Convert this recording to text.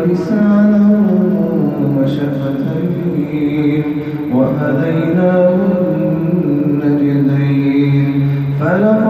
ولسانا وشفتين وهديناه النجدين. فلقد